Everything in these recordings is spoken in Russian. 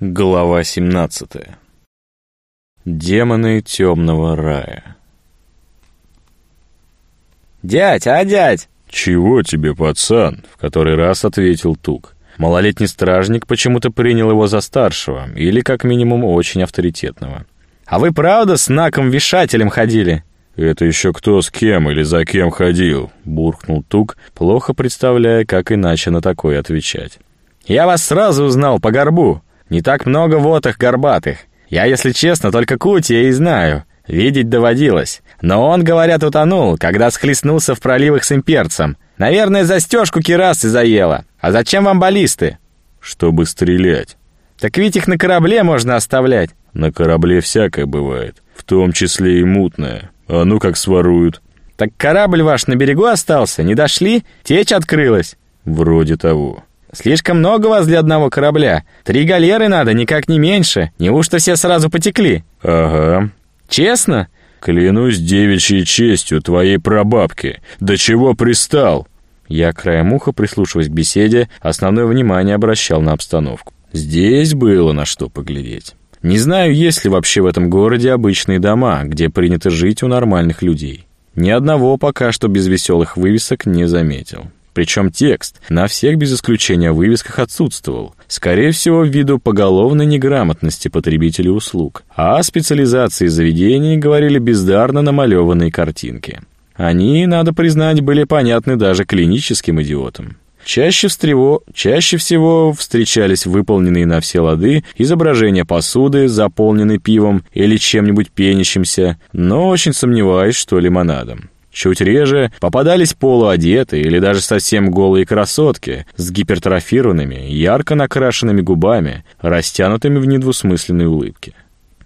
Глава 17. Демоны темного рая. «Дядь, а дядь?» «Чего тебе, пацан?» — в который раз ответил Тук. Малолетний стражник почему-то принял его за старшего, или, как минимум, очень авторитетного. «А вы правда с Наком-вешателем ходили?» «Это еще кто с кем или за кем ходил?» — буркнул Тук, плохо представляя, как иначе на такое отвечать. «Я вас сразу узнал по горбу. Не так много вот их горбатых. Я, если честно, только Кутия и знаю. Видеть доводилось. Но он, говорят, утонул, когда схлестнулся в проливах с имперцем. Наверное, застежку кирасы заело. А зачем вам баллисты? Чтобы стрелять. Так ведь их на корабле можно оставлять. На корабле всякое бывает, в том числе и мутное. А ну как своруют. Так корабль ваш на берегу остался, не дошли? Течь открылась. Вроде того. Слишком много вас для одного корабля. Три галеры надо, никак не меньше. Неужто все сразу потекли? Ага. Честно? Клянусь девичьей честью твоей прабабки. До чего пристал? Я краем уха, прислушиваясь к беседе, основное внимание обращал на обстановку. Здесь было на что поглядеть. Не знаю, есть ли вообще в этом городе обычные дома, где принято жить у нормальных людей. Ни одного пока что без веселых вывесок не заметил. Причем текст на всех без исключения вывесках отсутствовал. Скорее всего, ввиду поголовной неграмотности потребителей услуг. А о специализации заведений говорили бездарно намалеванные картинки. Они, надо признать, были понятны даже клиническим идиотам. Чаще, всего, чаще всего встречались выполненные на все лады изображения посуды, заполненной пивом или чем-нибудь пенящимся, но очень сомневаюсь, что лимонадом. Чуть реже попадались полуодетые или даже совсем голые красотки с гипертрофированными, ярко накрашенными губами, растянутыми в недвусмысленной улыбке.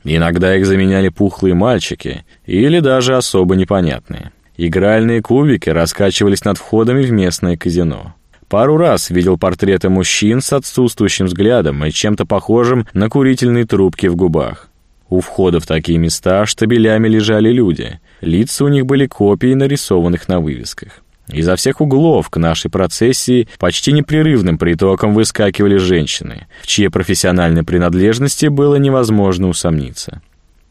Иногда их заменяли пухлые мальчики или даже особо непонятные. Игральные кубики раскачивались над входами в местное казино. Пару раз видел портреты мужчин с отсутствующим взглядом и чем-то похожим на курительные трубки в губах. У входа в такие места штабелями лежали люди. Лица у них были копии нарисованных на вывесках. Изо всех углов к нашей процессии почти непрерывным притоком выскакивали женщины, в чьей профессиональной принадлежности было невозможно усомниться.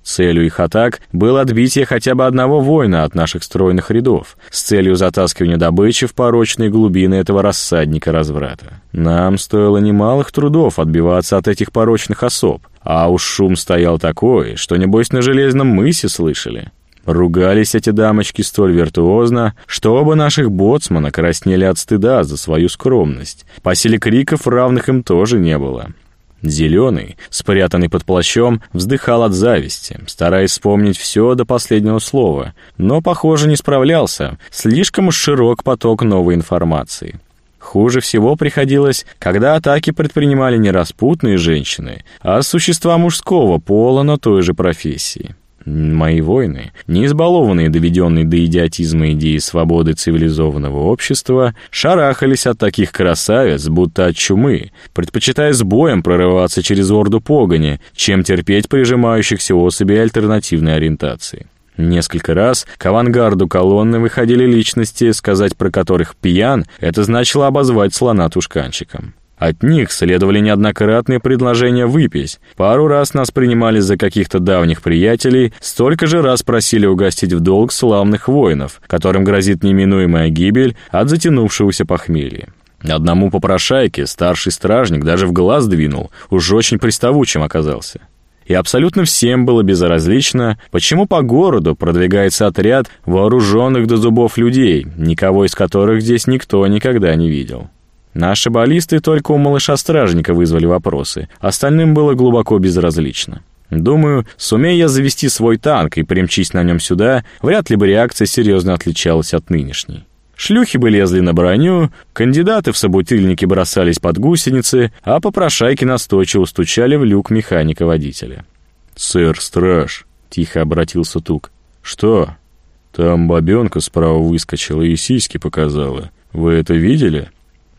Целью их атак было отбитие хотя бы одного воина от наших стройных рядов, с целью затаскивания добычи в порочные глубины этого рассадника разврата. Нам стоило немалых трудов отбиваться от этих порочных особ, а уж шум стоял такой, что, небось, на железном мысе слышали. Ругались эти дамочки столь виртуозно, что оба наших боцмана краснели от стыда за свою скромность. По силе криков равных им тоже не было. Зеленый, спрятанный под плащом, вздыхал от зависти, стараясь вспомнить все до последнего слова, но, похоже, не справлялся, слишком широк поток новой информации. Хуже всего приходилось, когда атаки предпринимали не распутные женщины, а существа мужского пола, но той же профессии. Мои воины, не избалованные доведенные до идиотизма идеи свободы цивилизованного общества, шарахались от таких красавиц, будто от чумы, предпочитая с боем прорываться через орду погони, чем терпеть прижимающихся особей альтернативной ориентации. Несколько раз к авангарду колонны выходили личности, сказать про которых «пьян» — это значило обозвать слона тушканчиком. От них следовали неоднократные предложения выпить. Пару раз нас принимали за каких-то давних приятелей, столько же раз просили угостить в долг славных воинов, которым грозит неминуемая гибель от затянувшегося похмелья. Одному попрошайке старший стражник даже в глаз двинул, уж очень приставучим оказался. И абсолютно всем было безразлично, почему по городу продвигается отряд вооруженных до зубов людей, никого из которых здесь никто никогда не видел. Наши баллисты только у малыша-стражника вызвали вопросы, остальным было глубоко безразлично. Думаю, сумея я завести свой танк и примчись на нем сюда, вряд ли бы реакция серьезно отличалась от нынешней. Шлюхи бы лезли на броню, кандидаты в собутыльники бросались под гусеницы, а попрошайки настойчиво стучали в люк механика-водителя. «Сэр, страж!» — тихо обратился Тук. «Что?» «Там бабенка справа выскочила и сиськи показала. Вы это видели?»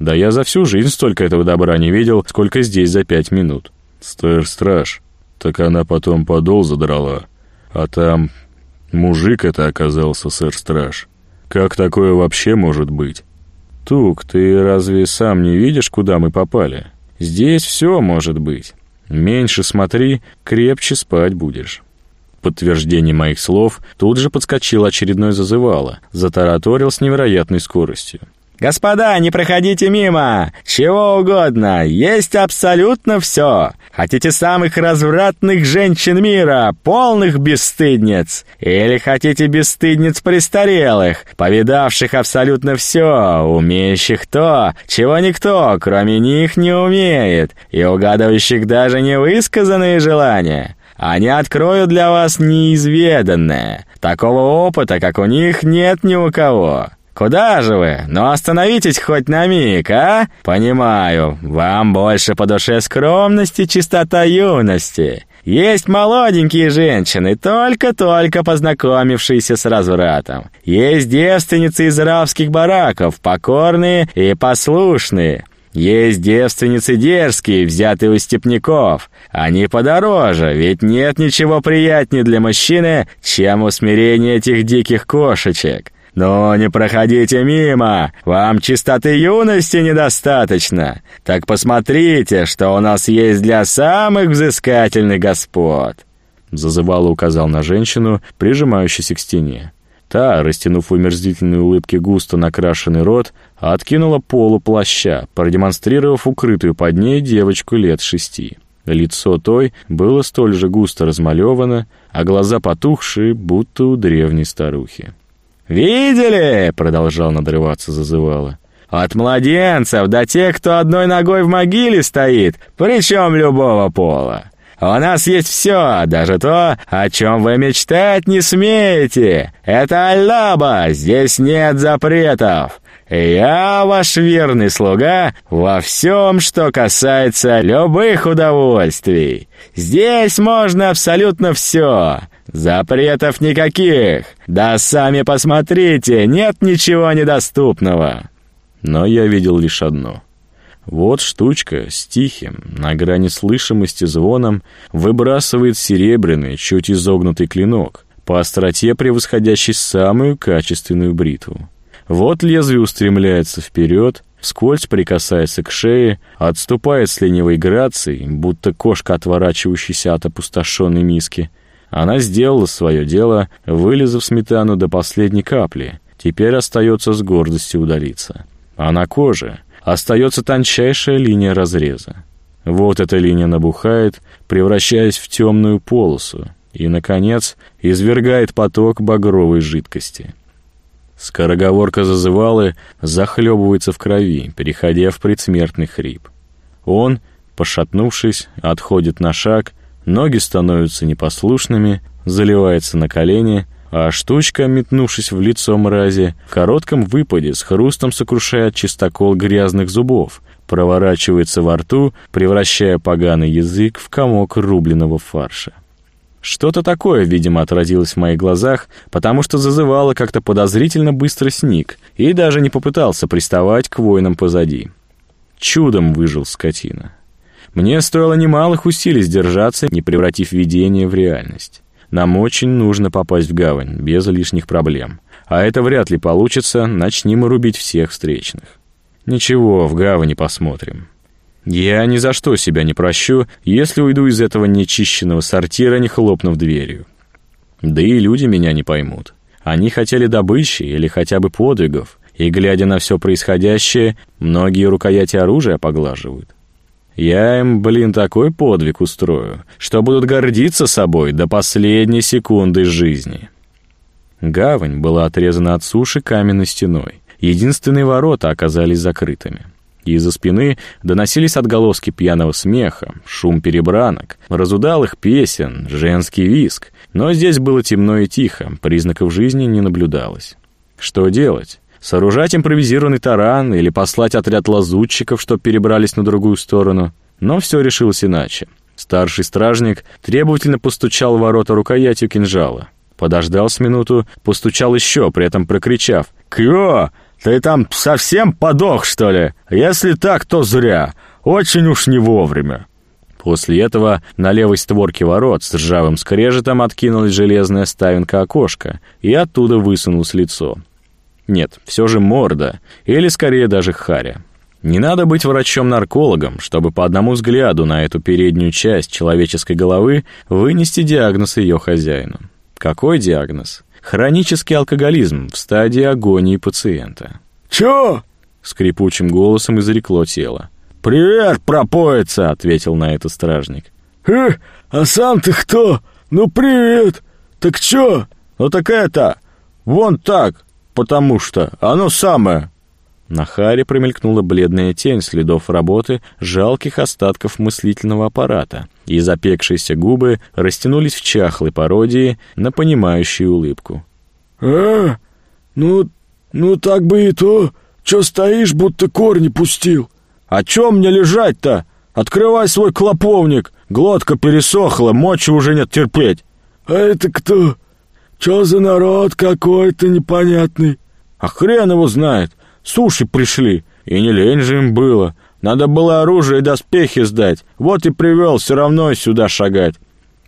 «Да я за всю жизнь столько этого добра не видел, сколько здесь за пять минут». «Сэр, страж!» Так она потом подол задрала. А там... Мужик это оказался, сэр, страж. Как такое вообще может быть? Тук, ты разве сам не видишь, куда мы попали? Здесь все может быть. Меньше смотри, крепче спать будешь. подтверждение моих слов тут же подскочил очередной зазывало, затараторил с невероятной скоростью. «Господа, не проходите мимо! Чего угодно! Есть абсолютно все! Хотите самых развратных женщин мира, полных бесстыдниц? Или хотите бесстыдниц престарелых, повидавших абсолютно все, умеющих то, чего никто, кроме них, не умеет, и угадывающих даже невысказанные желания?» Они откроют для вас неизведанное. Такого опыта, как у них, нет ни у кого. «Куда же вы? Ну остановитесь хоть на миг, а? Понимаю, вам больше по душе скромность и чистота юности. Есть молоденькие женщины, только-только познакомившиеся с развратом. Есть девственницы из рабских бараков, покорные и послушные». Есть девственницы дерзкие, взятые у степняков. Они подороже, ведь нет ничего приятнее для мужчины, чем усмирение этих диких кошечек. «Но не проходите мимо! Вам чистоты юности недостаточно! Так посмотрите, что у нас есть для самых взыскательных господ!» Зазывало указал на женщину, прижимающуюся к стене. Та, растянув в умерзительной густо накрашенный рот, откинула полу плаща, продемонстрировав укрытую под ней девочку лет шести. Лицо той было столь же густо размалевано, а глаза потухшие, будто у древней старухи. «Видели?» — продолжал надрываться зазывало. «От младенцев до тех, кто одной ногой в могиле стоит, причем любого пола. У нас есть все, даже то, о чем вы мечтать не смеете. Это Аллаба, здесь нет запретов. Я ваш верный слуга во всем, что касается любых удовольствий. Здесь можно абсолютно все. «Запретов никаких! Да сами посмотрите, нет ничего недоступного!» Но я видел лишь одно. Вот штучка с тихим, на грани слышимости звоном, выбрасывает серебряный, чуть изогнутый клинок, по остроте превосходящий самую качественную бритву. Вот лезвие устремляется вперед, вскользь прикасается к шее, отступает с ленивой грацией, будто кошка, отворачивающаяся от опустошенной миски — она сделала свое дело, вылезав сметану до последней капли. Теперь остается с гордостью удалиться. А на коже остается тончайшая линия разреза. Вот эта линия набухает, превращаясь в темную полосу, и, наконец, извергает поток багровой жидкости. Скороговорка зазывалы захлебывается в крови, переходя в предсмертный хрип. Он, пошатнувшись, отходит на шаг Ноги становятся непослушными, заливается на колени, а штучка, метнувшись в лицо мрази, в коротком выпаде с хрустом сокрушает чистокол грязных зубов, проворачивается во рту, превращая поганый язык в комок рубленого фарша. Что-то такое, видимо, отразилось в моих глазах, потому что зазывало как-то подозрительно быстро сник и даже не попытался приставать к воинам позади. Чудом выжил скотина. Мне стоило немалых усилий сдержаться, не превратив видение в реальность. Нам очень нужно попасть в гавань, без лишних проблем. А это вряд ли получится, начни мы рубить всех встречных. Ничего, в гавани посмотрим. Я ни за что себя не прощу, если уйду из этого нечищенного сортира, не хлопнув дверью. Да и люди меня не поймут. Они хотели добычи или хотя бы подвигов, и, глядя на все происходящее, многие рукояти оружия поглаживают. Я им, блин, такой подвиг устрою, что будут гордиться собой до последней секунды жизни. Гавань была отрезана от суши каменной стеной. Единственные ворота оказались закрытыми. Из-за спины доносились отголоски пьяного смеха, шум перебранок, разудалых песен, женский виск. Но здесь было темно и тихо, признаков жизни не наблюдалось. Что делать? Сооружать импровизированный таран или послать отряд лазутчиков, чтоб перебрались на другую сторону. Но все решилось иначе. Старший стражник требовательно постучал в ворота рукоятью кинжала. Подождал с минуту, постучал еще, при этом прокричав. «Кё? Ты там совсем подох, что ли? Если так, то зря. Очень уж не вовремя». После этого на левой створке ворот с ржавым скрежетом откинулась железная ставинка окошка, и оттуда высунулось лицо. Нет, все же морда, или скорее даже харя. Не надо быть врачом-наркологом, чтобы по одному взгляду на эту переднюю часть человеческой головы вынести диагноз ее хозяину. Какой диагноз? Хронический алкоголизм в стадии агонии пациента. «Чё?» — скрипучим голосом изрекло тело. «Привет, пропоица!» — ответил на это стражник. «Э, а сам ты кто? Ну, привет! Так чё?» «Ну так это, вон так, потому что оно самое!» На Харе промелькнула бледная тень следов работы жалких остатков мыслительного аппарата, и запекшиеся губы растянулись в чахлой пародии на понимающую улыбку. «А, ну, ну так бы и то. Чё стоишь, будто корни пустил?» «А чё мне лежать-то? Открывай свой клоповник. Глотка пересохла, мочи уже нет терпеть». «А это кто? Чё за народ какой-то непонятный?» «А хрен его знает. Суши пришли, и не лень же им было. Надо было оружие и доспехи сдать. Вот и привел все равно сюда шагать.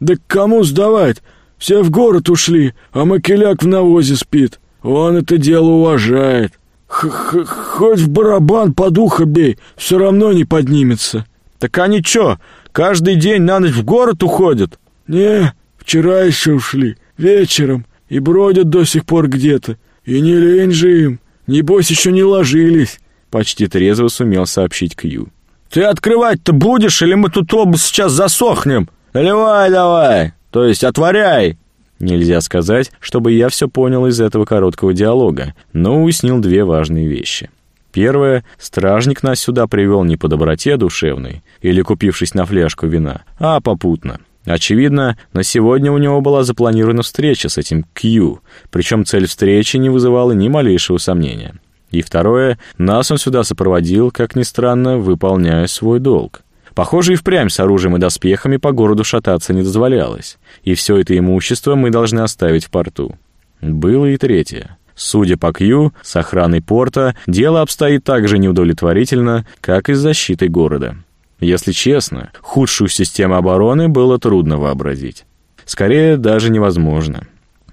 Да кому сдавать? Все в город ушли, а Макеляк в навозе спит. Он это дело уважает. Х -х Хоть в барабан по духу бей, все равно не поднимется. Так они чё, каждый день на ночь в город уходят? Не, вчера еще ушли, вечером, и бродят до сих пор где-то. И не лень же им. Небось, еще не ложились», — почти трезво сумел сообщить Кью. «Ты открывать-то будешь, или мы тут оба сейчас засохнем? Наливай давай, то есть отворяй!» Нельзя сказать, чтобы я все понял из этого короткого диалога, но уяснил две важные вещи. Первое, стражник нас сюда привел не по доброте душевной или купившись на фляжку вина, а попутно. Очевидно, на сегодня у него была запланирована встреча с этим Кью, причем цель встречи не вызывала ни малейшего сомнения. И второе, нас он сюда сопроводил, как ни странно, выполняя свой долг. Похоже, и впрямь с оружием и доспехами по городу шататься не дозволялось, и все это имущество мы должны оставить в порту. Было и третье. Судя по Кью, с охраной порта дело обстоит так же неудовлетворительно, как и с защитой города. Если честно, худшую систему обороны было трудно вообразить. Скорее, даже невозможно.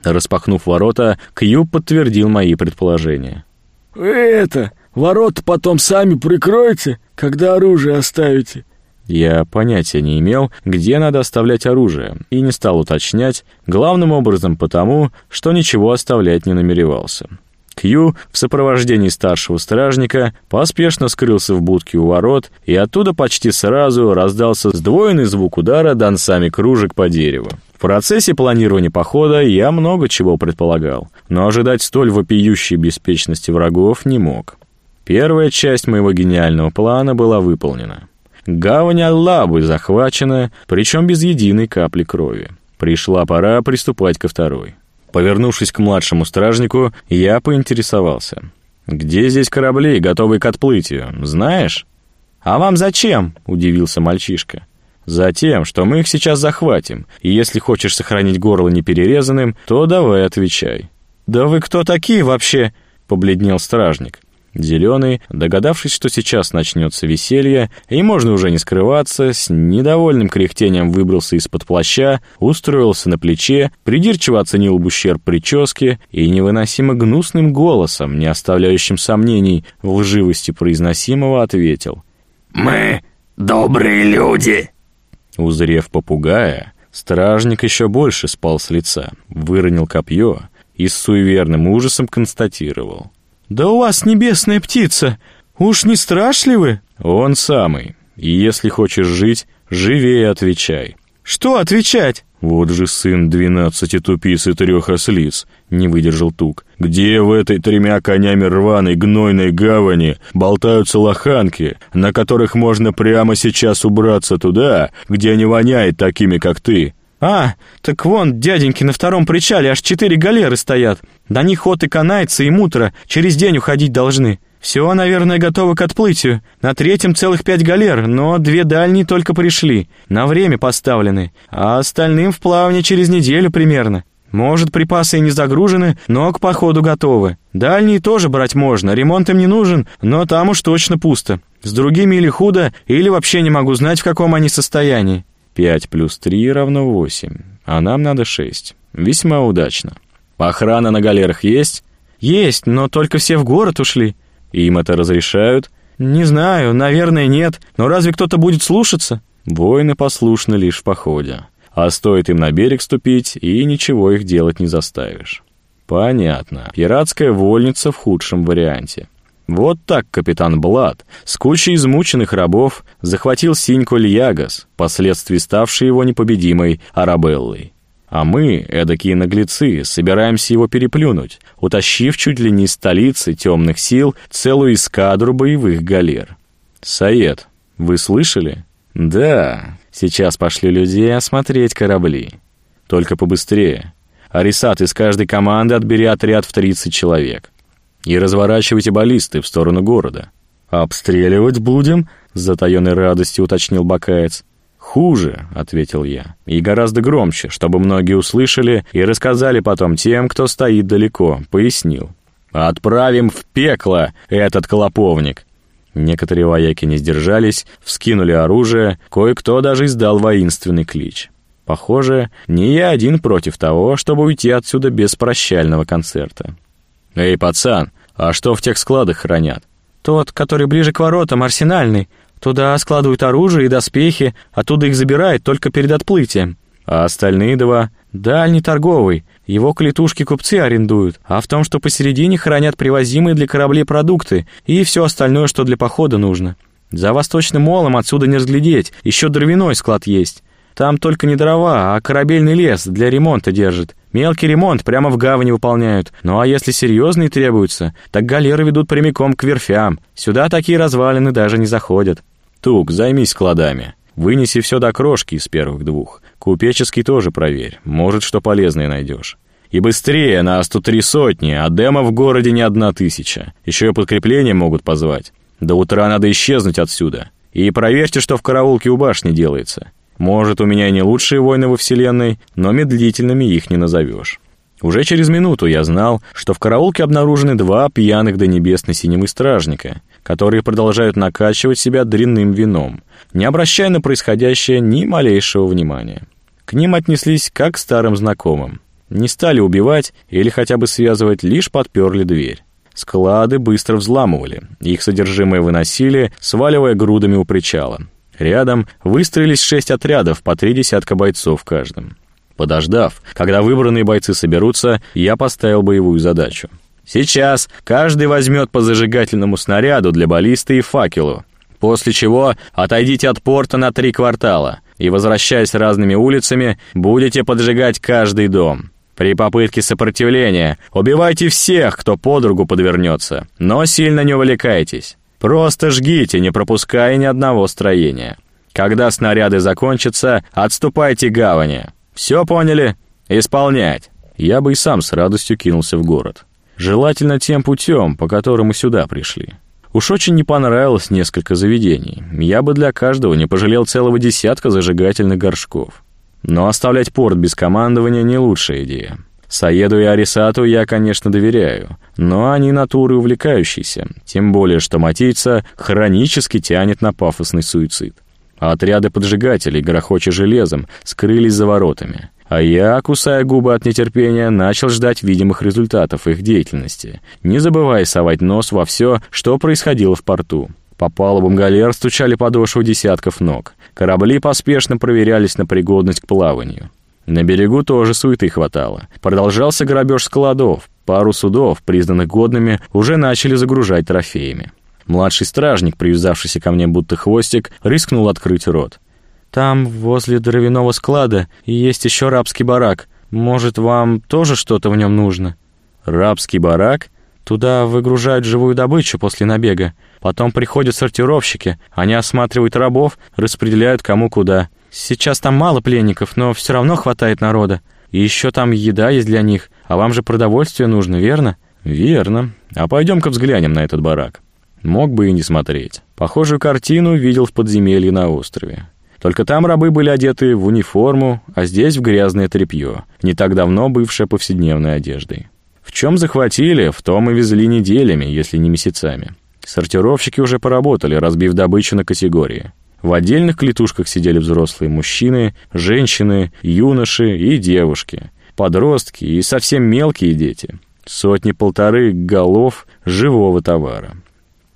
Распахнув ворота, Кью подтвердил мои предположения. «Вы это, ворота потом сами прикройте, когда оружие оставите». Я понятия не имел, где надо оставлять оружие, и не стал уточнять, главным образом потому, что ничего оставлять не намеревался. Кью в сопровождении старшего стражника поспешно скрылся в будке у ворот, и оттуда почти сразу раздался сдвоенный звук удара донцами кружек по дереву. В процессе планирования похода я много чего предполагал, но ожидать столь вопиющей беспечности врагов не мог. Первая часть моего гениального плана была выполнена. Гавань Аллабы захвачена, причем без единой капли крови. Пришла пора приступать ко второй. Повернувшись к младшему стражнику, я поинтересовался. «Где здесь корабли, готовые к отплытию, знаешь?» «А вам зачем?» — удивился мальчишка. «Затем, что мы их сейчас захватим, и если хочешь сохранить горло неперерезанным, то давай отвечай». «Да вы кто такие вообще?» — побледнел стражник. Зеленый, догадавшись, что сейчас начнется веселье, и можно уже не скрываться, с недовольным кряхтением выбрался из-под плаща, устроился на плече, придирчиво оценил ущерб прически и невыносимо гнусным голосом, не оставляющим сомнений в лживости произносимого, ответил. «Мы добрые люди!» Узрев попугая, стражник еще больше спал с лица, выронил копье и с суеверным ужасом констатировал — «Да у вас небесная птица! Уж не страшли вы?» «Он самый. И если хочешь жить, живее отвечай». «Что отвечать?» «Вот же сын двенадцати тупиц и трех ослиц», — не выдержал Тук. «Где в этой тремя конями рваной гнойной гавани болтаются лоханки, на которых можно прямо сейчас убраться туда, где не воняет такими, как ты?» «А, так вон, дяденьки, на втором причале аж четыре галеры стоят. До них ход и канайцы, и мутро, через день уходить должны. Все, наверное, готово к отплытию. На третьем целых пять галер, но две дальние только пришли, на время поставлены, а остальным в плавне через неделю примерно. Может, припасы и не загружены, но к походу готовы. Дальние тоже брать можно, ремонт им не нужен, но там уж точно пусто. С другими или худо, или вообще не могу знать, в каком они состоянии. 5 плюс 3 равно 8, а нам надо 6. Весьма удачно. Охрана на галерах есть? Есть, но только все в город ушли. Им это разрешают? «Не знаю, наверное, нет. Но разве кто-то будет слушаться?» Воины послушны лишь в походе. А стоит им на берег ступить, и ничего их делать не заставишь. Понятно. Пиратская вольница в худшем варианте. Вот так капитан Блад с кучей измученных рабов захватил Синьку Льягас, впоследствии ставший его непобедимой Арабеллой. А мы, эдакие наглецы, собираемся его переплюнуть, утащив чуть ли не из столицы темных сил целую эскадру боевых галер. Саед, вы слышали? Да, сейчас пошли людей осмотреть корабли. Только побыстрее. Арисат из каждой команды отбери отряд в 30 человек. И разворачивайте баллисты в сторону города. «Обстреливать будем?» — с затаенной радостью уточнил Бакаец. «Хуже», — ответил я, — «и гораздо громче, чтобы многие услышали и рассказали потом тем, кто стоит далеко», — пояснил. «Отправим в пекло этот клоповник». Некоторые вояки не сдержались, вскинули оружие, кое-кто даже издал воинственный клич. Похоже, не я один против того, чтобы уйти отсюда без прощального концерта. «Эй, пацан, а что в тех складах хранят?» «Тот, который ближе к воротам, арсенальный. Туда складывают оружие и доспехи, оттуда их забирают только перед отплытием. А остальные два — дальний торговый. Его клетушки купцы арендуют, а в том, что посередине хранят привозимые для кораблей продукты и все остальное, что для похода нужно. За восточным молом отсюда не разглядеть, еще дровяной склад есть. Там только не дрова, а корабельный лес для ремонта держит. Мелкий ремонт прямо в гавани выполняют. Ну а если серьезные требуются, так галеры ведут прямиком к верфям. Сюда такие развалины даже не заходят. Тук, займись складами. Вынеси все до крошки из первых двух. Купеческий тоже проверь. Может, что полезное найдешь. И быстрее, нас тут три сотни, а демо в городе не одна тысяча. Еще и подкрепление могут позвать. До утра надо исчезнуть отсюда. И проверьте, что в караулке у башни делается. Может, у меня и не лучшие войны во Вселенной, но медлительными их не назовешь. Уже через минуту я знал, что в караулке обнаружены два пьяных до небесной синемы стражника, которые продолжают накачивать себя дрянным вином, не обращая на происходящее ни малейшего внимания. К ним отнеслись как к старым знакомым. Не стали убивать или хотя бы связывать, лишь подперли дверь. Склады быстро взламывали, их содержимое выносили, сваливая грудами у причала. Рядом выстроились шесть отрядов по три десятка бойцов в каждом. Подождав, когда выбранные бойцы соберутся, я поставил боевую задачу. Сейчас каждый возьмет по зажигательному снаряду для баллисты и факелу, после чего отойдите от порта на три квартала и, возвращаясь разными улицами, будете поджигать каждый дом. При попытке сопротивления убивайте всех, кто подругу подвернется, но сильно не увлекайтесь. Просто жгите, не пропуская ни одного строения. Когда снаряды закончатся, отступайте к гавани. Все поняли? Исполнять. Я бы и сам с радостью кинулся в город. Желательно тем путем, по которому сюда пришли. Уж очень не понравилось несколько заведений. Я бы для каждого не пожалел целого десятка зажигательных горшков. Но оставлять порт без командования не лучшая идея. Саеду и Арисату я, конечно, доверяю, но они натуры увлекающиеся, тем более, что матийца хронически тянет на пафосный суицид. Отряды поджигателей, грохоча железом, скрылись за воротами. А я, кусая губы от нетерпения, начал ждать видимых результатов их деятельности, не забывая совать нос во все, что происходило в порту. По палубам галер стучали подошвы десятков ног. Корабли поспешно проверялись на пригодность к плаванию. На берегу тоже суеты хватало. Продолжался грабеж складов. Пару судов, признанных годными, уже начали загружать трофеями. Младший стражник, привязавшийся ко мне будто хвостик, рискнул открыть рот. «Там, возле дровяного склада, есть еще рабский барак. Может, вам тоже что-то в нем нужно?» «Рабский барак?» Туда выгружают живую добычу после набега. Потом приходят сортировщики, они осматривают рабов, распределяют кому куда. Сейчас там мало пленников, но все равно хватает народа. И еще там еда есть для них, а вам же продовольствие нужно, верно?» «Верно. А пойдем-ка взглянем на этот барак». Мог бы и не смотреть. Похожую картину видел в подземелье на острове. Только там рабы были одеты в униформу, а здесь в грязное тряпье, не так давно бывшее повседневной одеждой. В чем захватили, в том и везли неделями, если не месяцами. Сортировщики уже поработали, разбив добычу на категории. В отдельных клетушках сидели взрослые мужчины, женщины, юноши и девушки, подростки и совсем мелкие дети. Сотни-полторы голов живого товара.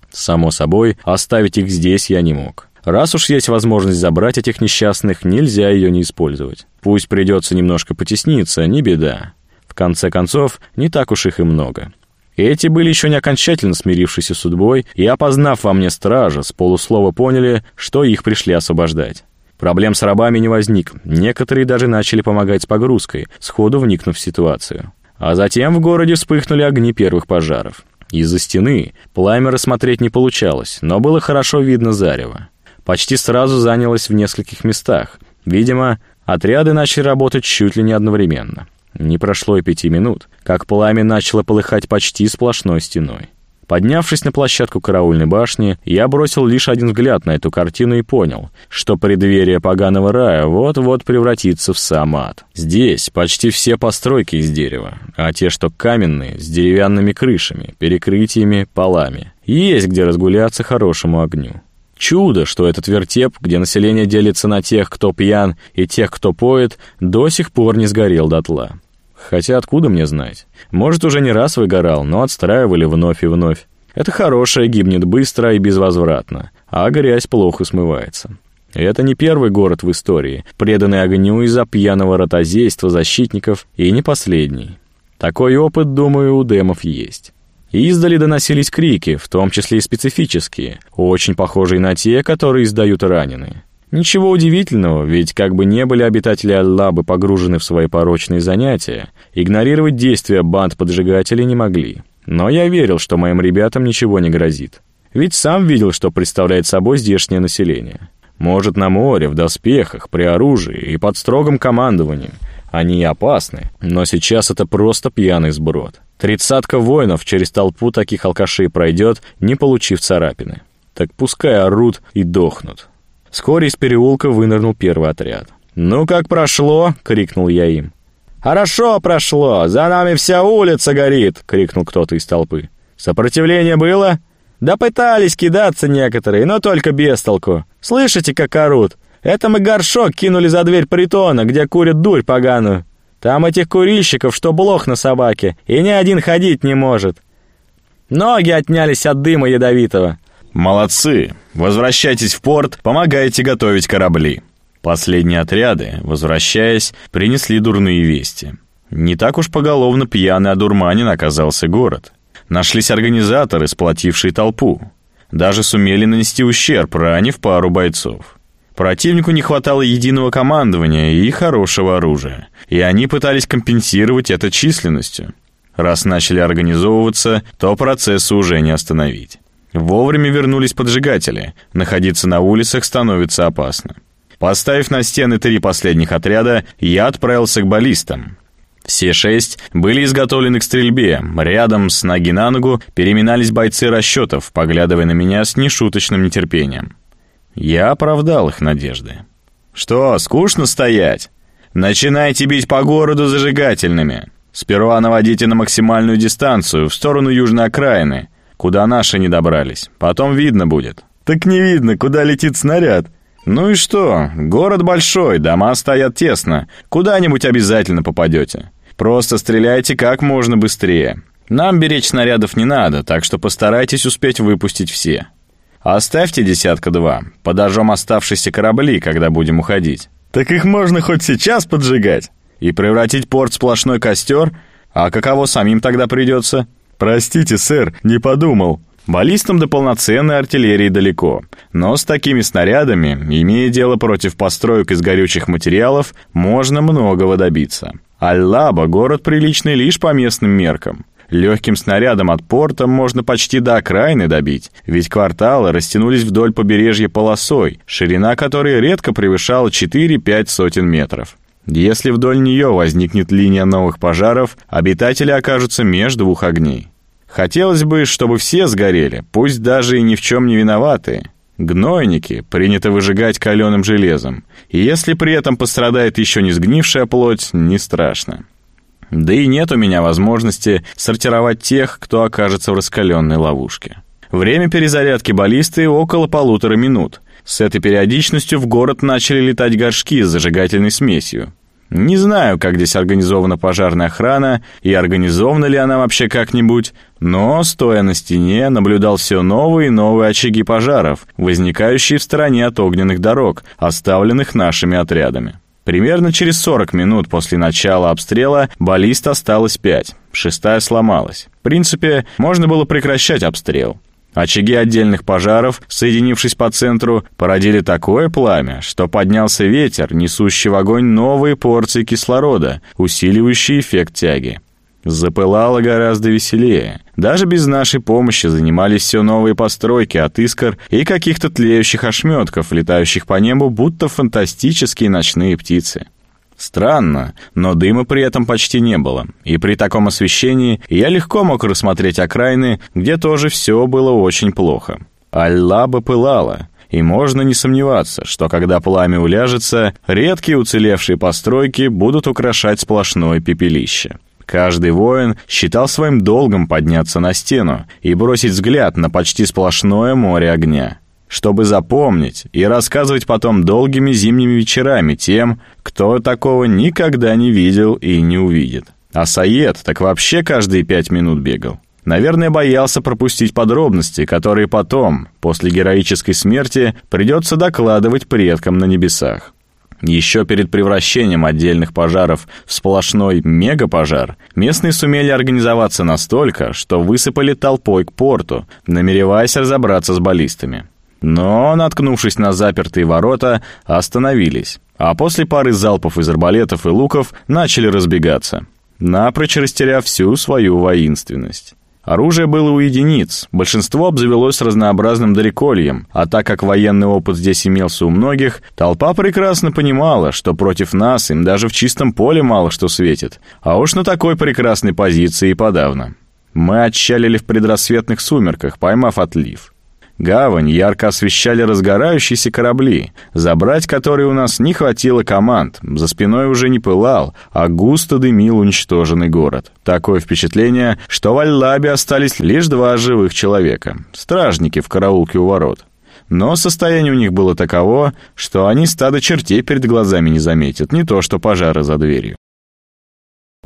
Само собой, оставить их здесь я не мог. Раз уж есть возможность забрать этих несчастных, нельзя ее не использовать. Пусть придется немножко потесниться, не беда. В конце концов, не так уж их и много. Эти были еще не окончательно смирившиеся судьбой и, опознав во мне стража, с полуслова поняли, что их пришли освобождать. Проблем с рабами не возник, некоторые даже начали помогать с погрузкой, сходу вникнув в ситуацию. А затем в городе вспыхнули огни первых пожаров. Из-за стены пламя рассмотреть не получалось, но было хорошо видно зарево почти сразу занялась в нескольких местах. Видимо, отряды начали работать чуть ли не одновременно. Не прошло и пяти минут, как пламя начало полыхать почти сплошной стеной. Поднявшись на площадку караульной башни, я бросил лишь один взгляд на эту картину и понял, что преддверие поганого рая вот-вот превратится в сам ад. Здесь почти все постройки из дерева, а те, что каменные, с деревянными крышами, перекрытиями, полами. Есть где разгуляться хорошему огню. Чудо, что этот вертеп, где население делится на тех, кто пьян, и тех, кто поет, до сих пор не сгорел дотла. Хотя откуда мне знать? Может, уже не раз выгорал, но отстраивали вновь и вновь. Это хорошее гибнет быстро и безвозвратно, а грязь плохо смывается. Это не первый город в истории, преданный огню из-за пьяного ротозейства защитников, и не последний. Такой опыт, думаю, у демов есть. Издали доносились крики, в том числе и специфические, очень похожие на те, которые издают раненые. Ничего удивительного, ведь как бы не были обитатели Аллабы погружены в свои порочные занятия, игнорировать действия банд-поджигателей не могли. Но я верил, что моим ребятам ничего не грозит. Ведь сам видел, что представляет собой здешнее население. Может, на море, в доспехах, при оружии и под строгом командованием. Они и опасны, но сейчас это просто пьяный сброд. Тридцатка воинов через толпу таких алкашей пройдет, не получив царапины. Так пускай орут и дохнут. Вскоре из переулка вынырнул первый отряд. «Ну как прошло?» — крикнул я им. «Хорошо прошло! За нами вся улица горит!» — крикнул кто-то из толпы. «Сопротивление было?» «Да пытались кидаться некоторые, но только без толку. Слышите, как орут? Это мы горшок кинули за дверь притона, где курят дурь поганую. Там этих курильщиков, что блох на собаке, и ни один ходить не может. Ноги отнялись от дыма ядовитого. Молодцы! Возвращайтесь в порт, помогайте готовить корабли. Последние отряды, возвращаясь, принесли дурные вести. Не так уж поголовно пьяный одурманин оказался город. Нашлись организаторы, сплотившие толпу. Даже сумели нанести ущерб, ранив пару бойцов. Противнику не хватало единого командования и хорошего оружия, и они пытались компенсировать это численностью. Раз начали организовываться, то процессы уже не остановить. Вовремя вернулись поджигатели, находиться на улицах становится опасно. Поставив на стены три последних отряда, я отправился к баллистам. Все шесть были изготовлены к стрельбе. Рядом с ноги на ногу переминались бойцы расчетов, поглядывая на меня с нешуточным нетерпением. Я оправдал их надежды. «Что, скучно стоять? Начинайте бить по городу зажигательными. Сперва наводите на максимальную дистанцию, в сторону южной окраины, куда наши не добрались. Потом видно будет». «Так не видно, куда летит снаряд». «Ну и что? Город большой, дома стоят тесно. Куда-нибудь обязательно попадете. Просто стреляйте как можно быстрее. Нам беречь снарядов не надо, так что постарайтесь успеть выпустить все. Оставьте десятка-два, подожжем оставшиеся корабли, когда будем уходить. Так их можно хоть сейчас поджигать. И превратить порт в сплошной костер? А каково самим тогда придется? Простите, сэр, не подумал. Баллистам до полноценной артиллерии далеко, но с такими снарядами, имея дело против построек из горючих материалов, можно многого добиться. Аль-Лаба — город приличный лишь по местным меркам. Легким снарядом от порта можно почти до окраины добить, ведь кварталы растянулись вдоль побережья полосой, ширина которой редко превышала 4-5 сотен метров. Если вдоль нее возникнет линия новых пожаров, обитатели окажутся между двух огней. Хотелось бы, чтобы все сгорели, пусть даже и ни в чем не виноватые. Гнойники принято выжигать каленым железом, и если при этом пострадает еще не сгнившая плоть, не страшно. Да и нет у меня возможности сортировать тех, кто окажется в раскаленной ловушке. Время перезарядки баллисты около полутора минут. С этой периодичностью в город начали летать горшки с зажигательной смесью. Не знаю, как здесь организована пожарная охрана и организована ли она вообще как-нибудь, но, стоя на стене, наблюдал все новые и новые очаги пожаров, возникающие в стороне от огненных дорог, оставленных нашими отрядами. Примерно через 40 минут после начала обстрела баллист осталось 5, шестая сломалась. В принципе, можно было прекращать обстрел. Очаги отдельных пожаров, соединившись по центру, породили такое пламя, что поднялся ветер, несущий в огонь новые порции кислорода, усиливающий эффект тяги. Запылало гораздо веселее. Даже без нашей помощи занимались все новые постройки от искр и каких-то тлеющих ошметков, летающих по небу, будто фантастические ночные птицы. Странно, но дыма при этом почти не было, и при таком освещении я легко мог рассмотреть окраины, где тоже все было очень плохо. Аллаба пылала, и можно не сомневаться, что когда пламя уляжется, редкие уцелевшие постройки будут украшать сплошное пепелище. Каждый воин считал своим долгом подняться на стену и бросить взгляд на почти сплошное море огня чтобы запомнить и рассказывать потом долгими зимними вечерами тем, кто такого никогда не видел и не увидит. А Саед так вообще каждые пять минут бегал. Наверное, боялся пропустить подробности, которые потом, после героической смерти, придется докладывать предкам на небесах. Еще перед превращением отдельных пожаров в сплошной мегапожар, местные сумели организоваться настолько, что высыпали толпой к порту, намереваясь разобраться с баллистами но, наткнувшись на запертые ворота, остановились, а после пары залпов из арбалетов и луков начали разбегаться, напрочь растеряв всю свою воинственность. Оружие было у единиц, большинство обзавелось разнообразным дорекольем, а так как военный опыт здесь имелся у многих, толпа прекрасно понимала, что против нас им даже в чистом поле мало что светит, а уж на такой прекрасной позиции и подавно. Мы отчалили в предрассветных сумерках, поймав отлив. Гавань ярко освещали разгорающиеся корабли, забрать которые у нас не хватило команд, за спиной уже не пылал, а густо дымил уничтоженный город. Такое впечатление, что в Аллабе остались лишь два живых человека, стражники в караулке у ворот. Но состояние у них было таково, что они стадо чертей перед глазами не заметят, не то что пожары за дверью.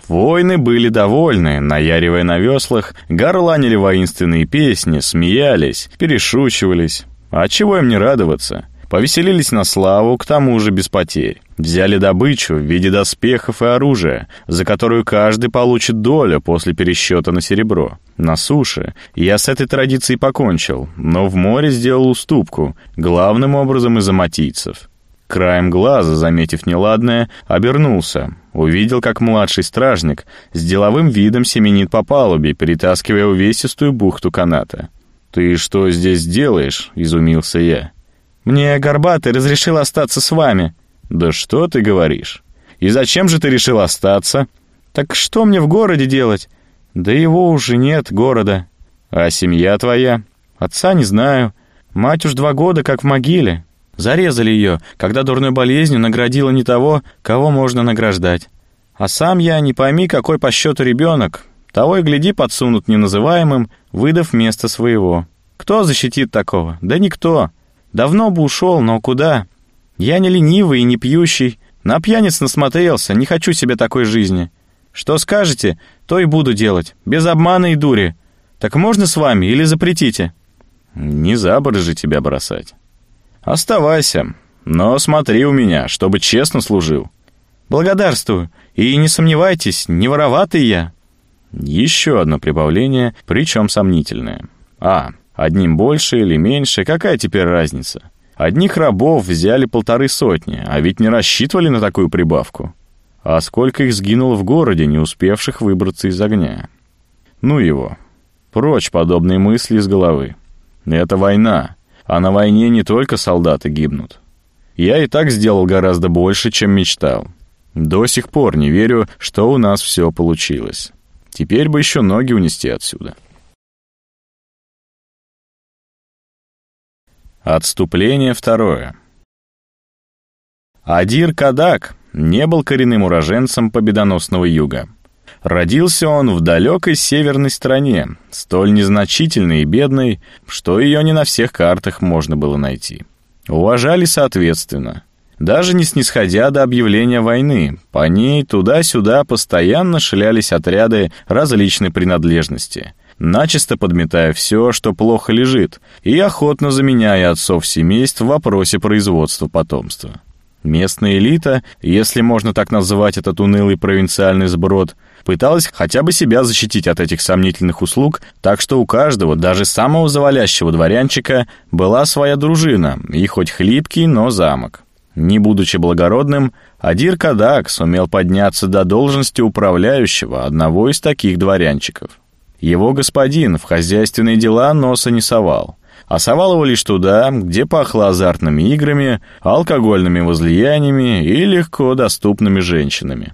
Воины были довольны, наяривая на веслах, горланили воинственные песни, смеялись, перешучивались. А чего им не радоваться? Повеселились на славу, к тому же без потерь. Взяли добычу в виде доспехов и оружия, за которую каждый получит долю после пересчета на серебро. На суше я с этой традицией покончил, но в море сделал уступку, главным образом из-за матийцев. Краем глаза, заметив неладное, обернулся. Увидел, как младший стражник с деловым видом семенит по палубе, перетаскивая увесистую бухту каната. «Ты что здесь делаешь?» — изумился я. «Мне Горбатый разрешил остаться с вами». «Да что ты говоришь? И зачем же ты решил остаться?» «Так что мне в городе делать? Да его уже нет, города». «А семья твоя?» «Отца не знаю. Мать уж два года как в могиле. Зарезали ее, когда дурной болезнью наградила не того, кого можно награждать. А сам я, не пойми, какой по счету ребенок, того и гляди подсунут неназываемым, выдав место своего. Кто защитит такого? Да никто. Давно бы ушел, но куда? Я не ленивый и не пьющий. На пьяниц насмотрелся, не хочу себе такой жизни. Что скажете, то и буду делать, без обмана и дури. Так можно с вами или запретите? Не за же тебя бросать. «Оставайся, но смотри у меня, чтобы честно служил». «Благодарствую, и не сомневайтесь, не вороватый я». Еще одно прибавление, причем сомнительное. А, одним больше или меньше, какая теперь разница? Одних рабов взяли полторы сотни, а ведь не рассчитывали на такую прибавку. А сколько их сгинуло в городе, не успевших выбраться из огня? Ну его. Прочь подобные мысли из головы. Это война, а на войне не только солдаты гибнут. Я и так сделал гораздо больше, чем мечтал. До сих пор не верю, что у нас все получилось. Теперь бы еще ноги унести отсюда. Отступление второе. Адир Кадак не был коренным уроженцем победоносного юга. Родился он в далекой северной стране, столь незначительной и бедной, что ее не на всех картах можно было найти. Уважали соответственно. даже не снисходя до объявления войны. По ней туда-сюда постоянно шлялись отряды различной принадлежности, начисто подметая все, что плохо лежит, и охотно заменяя отцов семейств в вопросе производства потомства. Местная элита, если можно так называть этот унылый провинциальный сброд, пыталась хотя бы себя защитить от этих сомнительных услуг, так что у каждого, даже самого завалящего дворянчика, была своя дружина, и хоть хлипкий, но замок. Не будучи благородным, Адир Кадак сумел подняться до должности управляющего одного из таких дворянчиков. Его господин в хозяйственные дела носа не совал а совал его лишь туда, где пахло азартными играми, алкогольными возлияниями и легко доступными женщинами.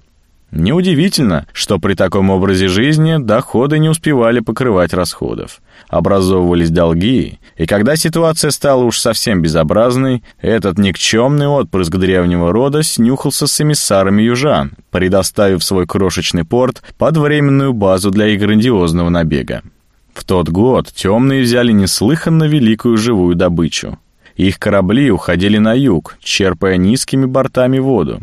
Неудивительно, что при таком образе жизни доходы не успевали покрывать расходов. Образовывались долги, и когда ситуация стала уж совсем безобразной, этот никчемный отпрыск древнего рода снюхался с эмиссарами южан, предоставив свой крошечный порт под временную базу для их грандиозного набега. В тот год темные взяли неслыханно великую живую добычу. Их корабли уходили на юг, черпая низкими бортами воду.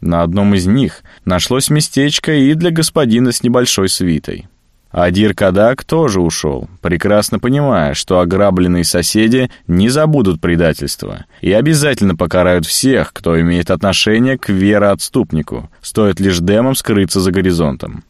На одном из них нашлось местечко и для господина с небольшой свитой. Адир Кадак тоже ушел, прекрасно понимая, что ограбленные соседи не забудут предательства и обязательно покарают всех, кто имеет отношение к вероотступнику, стоит лишь демам скрыться за горизонтом.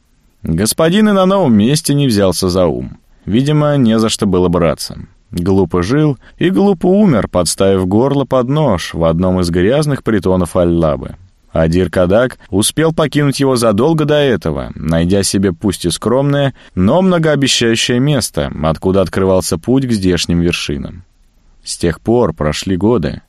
Господин и на новом месте не взялся за ум. Видимо, не за что было браться. Глупо жил и глупо умер, подставив горло под нож в одном из грязных притонов Аль-Лабы. Адир Кадак успел покинуть его задолго до этого, найдя себе пусть и скромное, но многообещающее место, откуда открывался путь к здешним вершинам. С тех пор прошли годы.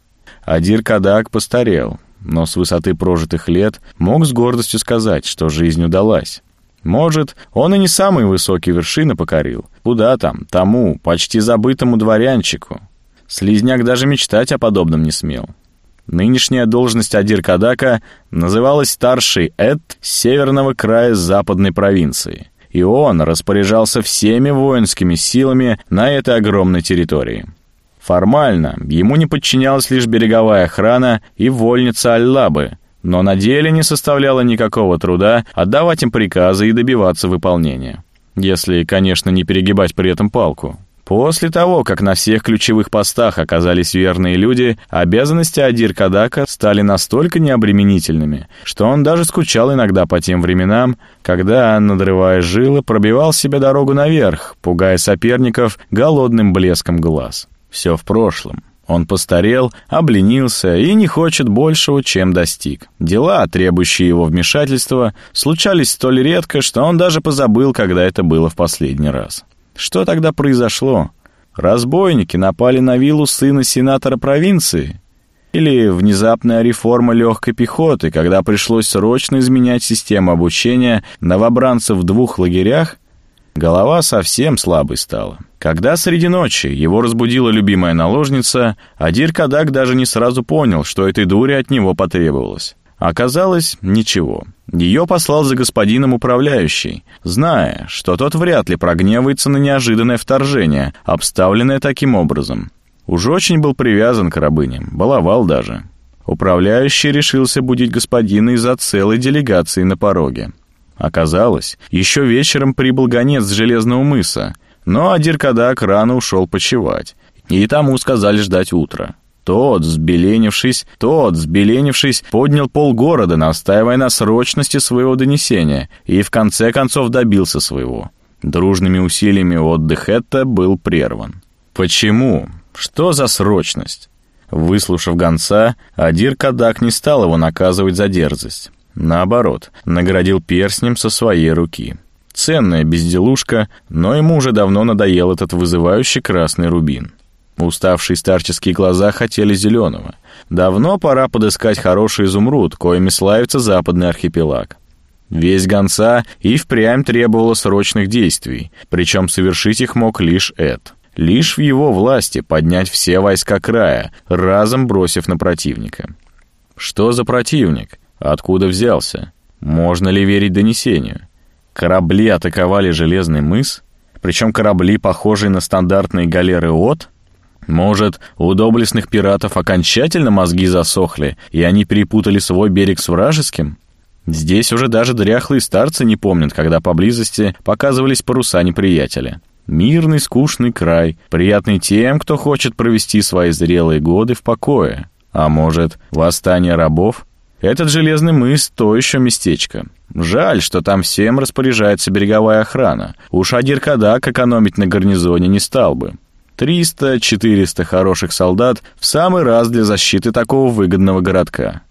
Адир Кадак постарел, но с высоты прожитых лет мог с гордостью сказать, что жизнь удалась. Может, он и не самые высокие вершины покорил. Куда там, тому, почти забытому дворянчику. Слизняк даже мечтать о подобном не смел. Нынешняя должность Адир Кадака называлась старший Эд северного края западной провинции, и он распоряжался всеми воинскими силами на этой огромной территории. Формально ему не подчинялась лишь береговая охрана и вольница Аль-Лабы, но на деле не составляло никакого труда отдавать им приказы и добиваться выполнения. Если, конечно, не перегибать при этом палку. После того, как на всех ключевых постах оказались верные люди, обязанности Адир Кадака стали настолько необременительными, что он даже скучал иногда по тем временам, когда, надрывая жилы, пробивал себе дорогу наверх, пугая соперников голодным блеском глаз. Все в прошлом. Он постарел, обленился и не хочет большего, чем достиг. Дела, требующие его вмешательства, случались столь редко, что он даже позабыл, когда это было в последний раз. Что тогда произошло? Разбойники напали на виллу сына сенатора провинции? Или внезапная реформа легкой пехоты, когда пришлось срочно изменять систему обучения новобранцев в двух лагерях – Голова совсем слабой стала. Когда среди ночи его разбудила любимая наложница, Адир Кадак даже не сразу понял, что этой дуре от него потребовалось. Оказалось, ничего. Ее послал за господином управляющий, зная, что тот вряд ли прогневается на неожиданное вторжение, обставленное таким образом. Уж очень был привязан к рабыне, баловал даже. Управляющий решился будить господина из-за целой делегации на пороге. Оказалось, еще вечером прибыл гонец с Железного мыса, но Адиркадак рано ушел почевать, и тому сказали ждать утра. Тот, взбеленившись, тот, взбеленившись, поднял полгорода, настаивая на срочности своего донесения, и в конце концов добился своего. Дружными усилиями отдых это был прерван. Почему? Что за срочность? Выслушав гонца, Адир Кадак не стал его наказывать за дерзость. Наоборот, наградил перстнем со своей руки. Ценная безделушка, но ему уже давно надоел этот вызывающий красный рубин. Уставшие старческие глаза хотели зеленого. Давно пора подыскать хороший изумруд, коими славится западный архипелаг. Весь гонца и впрямь требовало срочных действий, причем совершить их мог лишь Эд. Лишь в его власти поднять все войска края, разом бросив на противника. Что за противник? Откуда взялся? Можно ли верить донесению? Корабли атаковали Железный мыс? Причем корабли, похожие на стандартные галеры ОТ? Может, у доблестных пиратов окончательно мозги засохли, и они перепутали свой берег с вражеским? Здесь уже даже дряхлые старцы не помнят, когда поблизости показывались паруса неприятеля. Мирный, скучный край, приятный тем, кто хочет провести свои зрелые годы в покое. А может, восстание рабов? Этот железный мыс — то еще местечко. Жаль, что там всем распоряжается береговая охрана. Уж Адир Кадак экономить на гарнизоне не стал бы. Триста-четыреста хороших солдат в самый раз для защиты такого выгодного городка.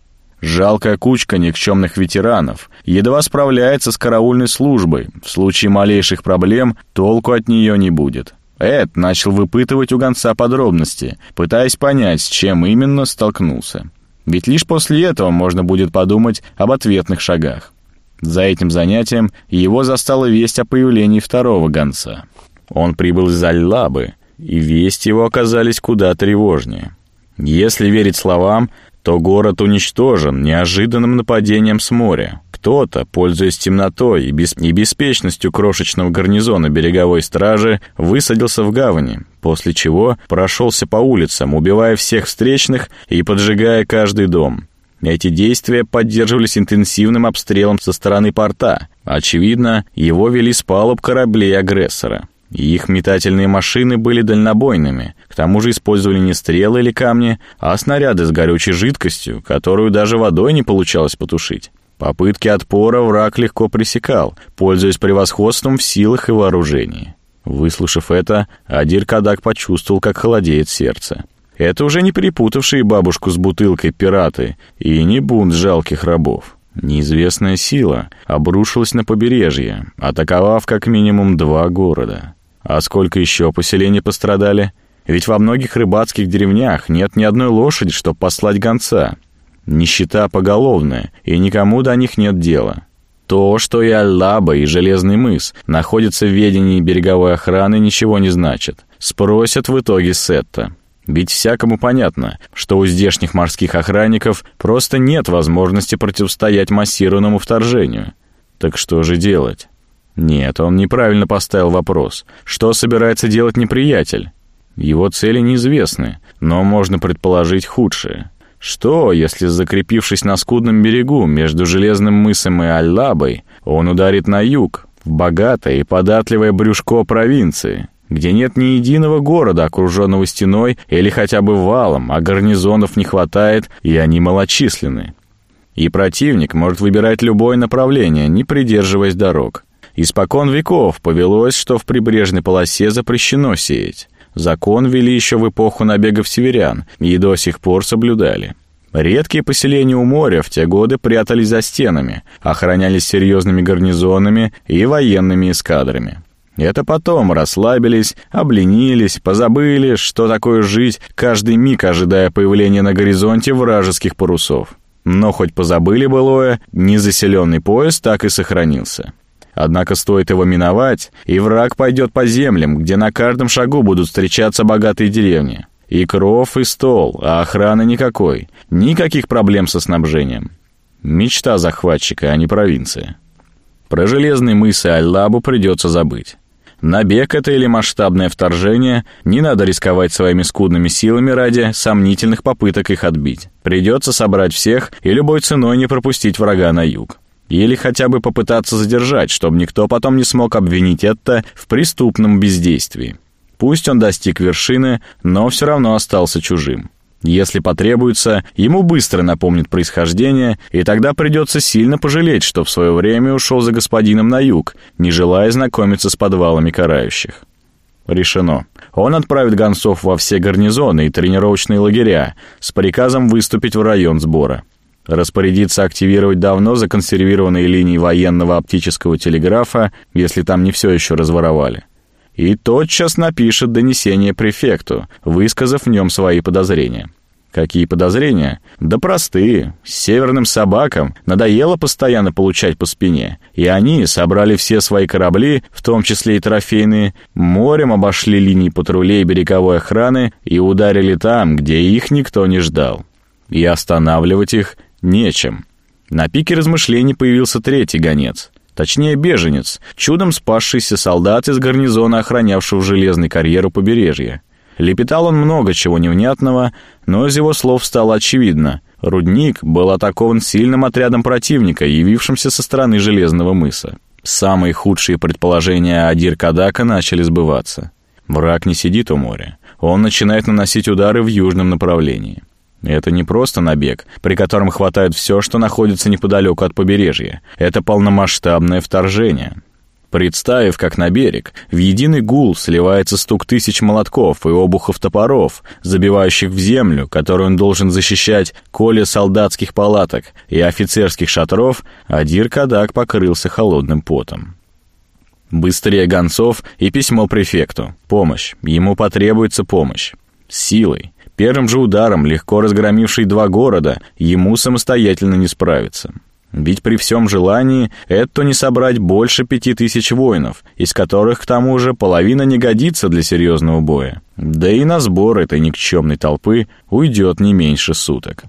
Жалкая кучка никчемных ветеранов едва справляется с караульной службой. В случае малейших проблем толку от нее не будет. Эд начал выпытывать у гонца подробности, пытаясь понять, с чем именно столкнулся. Ведь лишь после этого можно будет подумать об ответных шагах. За этим занятием его застала весть о появлении второго гонца. Он прибыл из Аль-Лабы, и вести его оказались куда тревожнее. Если верить словам, то город уничтожен неожиданным нападением с моря. Кто-то, пользуясь темнотой и, бес... и беспечностью крошечного гарнизона береговой стражи, высадился в гавани, после чего прошелся по улицам, убивая всех встречных и поджигая каждый дом. Эти действия поддерживались интенсивным обстрелом со стороны порта. Очевидно, его вели с палуб кораблей агрессора. Их метательные машины были дальнобойными, к тому же использовали не стрелы или камни, а снаряды с горючей жидкостью, которую даже водой не получалось потушить. Попытки отпора враг легко пресекал, пользуясь превосходством в силах и вооружении. Выслушав это, Адир Кадак почувствовал, как холодеет сердце. Это уже не перепутавшие бабушку с бутылкой пираты и не бунт жалких рабов. Неизвестная сила обрушилась на побережье, атаковав как минимум два города. А сколько еще поселений пострадали? Ведь во многих рыбацких деревнях нет ни одной лошади, чтобы послать гонца. Нищета поголовная, и никому до них нет дела. То, что и Аллаба, и Железный мыс находятся в ведении береговой охраны, ничего не значит. Спросят в итоге Сетта. Ведь всякому понятно, что у здешних морских охранников просто нет возможности противостоять массированному вторжению. Так что же делать? Нет, он неправильно поставил вопрос. Что собирается делать неприятель? Его цели неизвестны, но можно предположить худшее. Что, если, закрепившись на скудном берегу между Железным мысом и Аллабой, он ударит на юг, в богатое и податливое брюшко провинции, где нет ни единого города, окруженного стеной или хотя бы валом, а гарнизонов не хватает, и они малочисленны. И противник может выбирать любое направление, не придерживаясь дорог. Испокон веков повелось, что в прибрежной полосе запрещено сеять. Закон ввели еще в эпоху набегов северян и до сих пор соблюдали. Редкие поселения у моря в те годы прятались за стенами, охранялись серьезными гарнизонами и военными эскадрами. Это потом расслабились, обленились, позабыли, что такое жить, каждый миг ожидая появления на горизонте вражеских парусов. Но хоть позабыли былое, незаселенный пояс так и сохранился. Однако стоит его миновать, и враг пойдет по землям, где на каждом шагу будут встречаться богатые деревни. И кров, и стол, а охраны никакой. Никаких проблем со снабжением. Мечта захватчика, а не провинция. Про железный мыс и Аллабу придется забыть. Набег это или масштабное вторжение, не надо рисковать своими скудными силами ради сомнительных попыток их отбить. Придется собрать всех и любой ценой не пропустить врага на юг. Или хотя бы попытаться задержать, чтобы никто потом не смог обвинить это в преступном бездействии. Пусть он достиг вершины, но все равно остался чужим. Если потребуется, ему быстро напомнит происхождение, и тогда придется сильно пожалеть, что в свое время ушел за господином на юг, не желая знакомиться с подвалами карающих. Решено. Он отправит гонцов во все гарнизоны и тренировочные лагеря с приказом выступить в район сбора распорядиться активировать давно законсервированные линии военного оптического телеграфа, если там не все еще разворовали. И тотчас напишет донесение префекту, высказав в нем свои подозрения. Какие подозрения? Да простые. Северным собакам надоело постоянно получать по спине, и они собрали все свои корабли, в том числе и трофейные, морем обошли линии патрулей береговой охраны и ударили там, где их никто не ждал. И останавливать их Нечем. На пике размышлений появился третий гонец. Точнее, беженец, чудом спасшийся солдат из гарнизона, охранявшего железный карьер у побережья. Лепетал он много чего невнятного, но из его слов стало очевидно. Рудник был атакован сильным отрядом противника, явившимся со стороны Железного мыса. Самые худшие предположения Адир Кадака начали сбываться. Враг не сидит у моря. Он начинает наносить удары в южном направлении. Это не просто набег, при котором хватает все, что находится неподалеку от побережья. Это полномасштабное вторжение. Представив, как на берег, в единый гул сливается стук тысяч молотков и обухов топоров, забивающих в землю, которую он должен защищать коли солдатских палаток и офицерских шатров, Адир Кадак покрылся холодным потом. Быстрее гонцов и письмо префекту. Помощь. Ему потребуется помощь. Силой. Первым же ударом, легко разгромивший два города, ему самостоятельно не справиться. Ведь при всем желании это не собрать больше пяти тысяч воинов, из которых, к тому же, половина не годится для серьезного боя. Да и на сбор этой никчемной толпы уйдет не меньше суток.